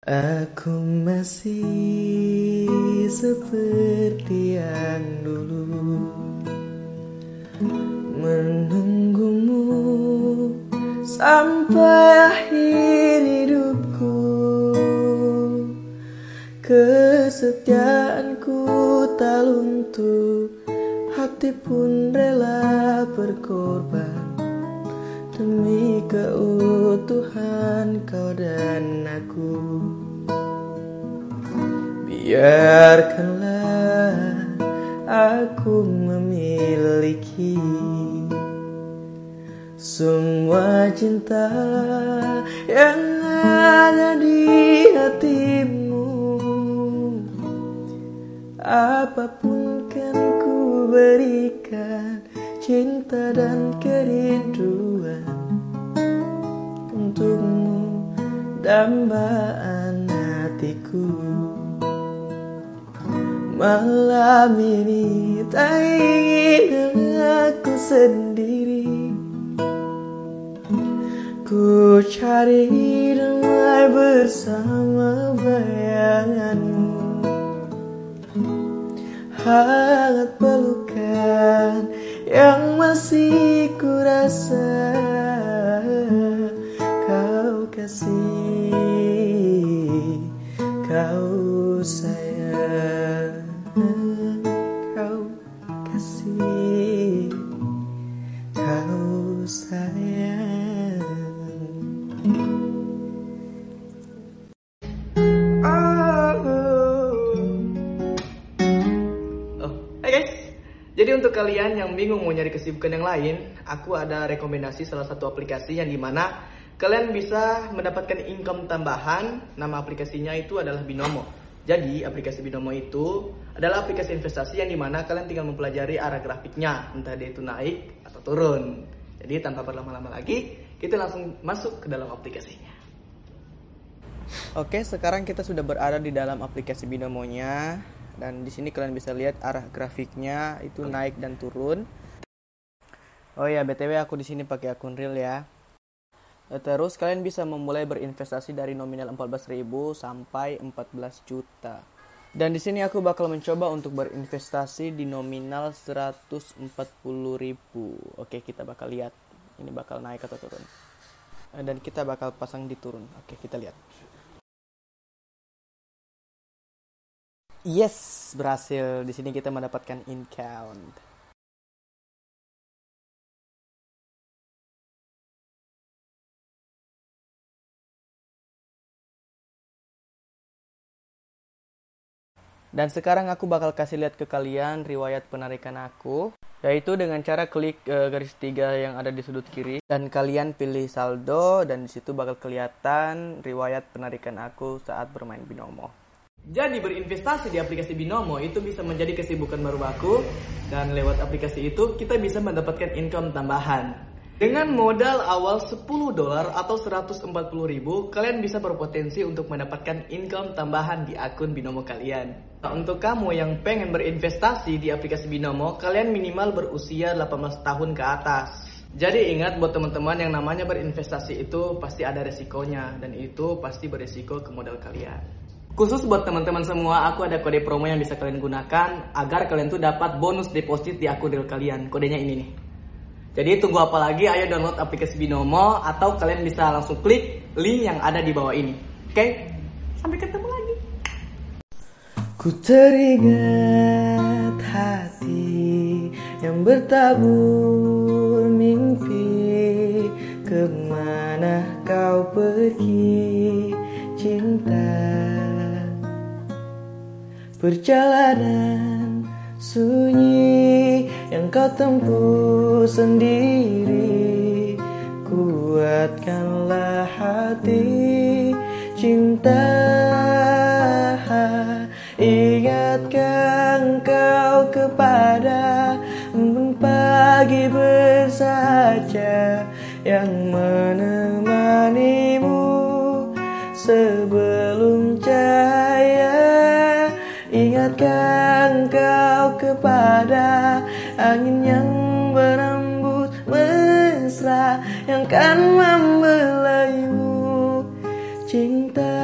Aku masih seperti yang dulu. Menunggumu sampai akhir hidupku. Kesetiaanku tak luntur Hati pun rela berkorban Demi keutuhan kau dan aku Biarkanlah aku memiliki Semua cinta yang ada di hatimu. Apa pun kan ku berikan Cinta dan kerinduan Untukmu dambaan hatiku. Malam ini tak ingin aku sendiri. Ku cari damai bersama bayanganmu. Hangat pelukan yang masih ku rasa Kau kasih, kau sayang Jadi untuk kalian yang bingung mau nyari kesibukan yang lain, aku ada rekomendasi salah satu aplikasi yang di mana kalian bisa mendapatkan income tambahan. Nama aplikasinya itu adalah Binomo. Jadi aplikasi Binomo itu adalah aplikasi investasi yang di mana kalian tinggal mempelajari arah grafiknya, entah dia itu naik atau turun. Jadi tanpa berlama-lama lagi, kita langsung masuk ke dalam aplikasinya. Oke, sekarang kita sudah berada di dalam aplikasi Binomonya dan di sini kalian bisa lihat arah grafiknya itu naik dan turun. Oh ya, BTW aku di sini pakai akun real ya. Eh, Terus kalian bisa memulai berinvestasi dari nominal 14.000 sampai 14 juta. Dan di sini aku bakal mencoba untuk berinvestasi di nominal 140.000. Oke, kita bakal lihat ini bakal naik atau turun. Eh, Dan kita bakal pasang di turun. Oke, kita lihat. Yes, berhasil. Di sini kita mendapatkan in. Dan sekarang aku bakal kasih lihat ke kalian riwayat penarikan aku yaitu dengan cara klik eh, garis tiga yang ada di sudut kiri dan kalian pilih saldo dan di situ bakal kelihatan riwayat penarikan aku saat bermain binomo. Jadi berinvestasi di aplikasi Binomo itu bisa menjadi kesibukan baru aku dan lewat aplikasi itu kita bisa mendapatkan income tambahan. Dengan modal awal 10 dolar atau 140 ribu, kalian bisa berpotensi untuk mendapatkan income tambahan di akun Binomo kalian. Nah, untuk kamu yang pengen berinvestasi di aplikasi Binomo, kalian minimal berusia 18 tahun ke atas. Jadi ingat buat teman-teman yang namanya berinvestasi itu pasti ada resikonya dan itu pasti beresiko ke modal kalian. Khusus buat teman-teman semua, aku ada kode promo yang bisa kalian gunakan agar kalian tuh dapat bonus deposit di akun real kalian. Kodenya ini nih. Jadi tunggu apa lagi? Ayo download aplikasi Binomo atau kalian bisa langsung klik link yang ada di bawah ini. Oke? Sampai ketemu lagi. Ku teringat hati yang bertabur mimpi Ke mana kau pergi cinta Perjalanan sunyi yang kau tempuh sendiri. Kuatkanlah hati cinta Ingatkan kau kepada pagi bersaja Yang menemanimu sebelum ada angin yang berambut mesra yang kan membelaimu cinta.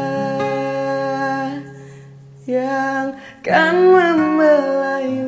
Yang kan membelaimu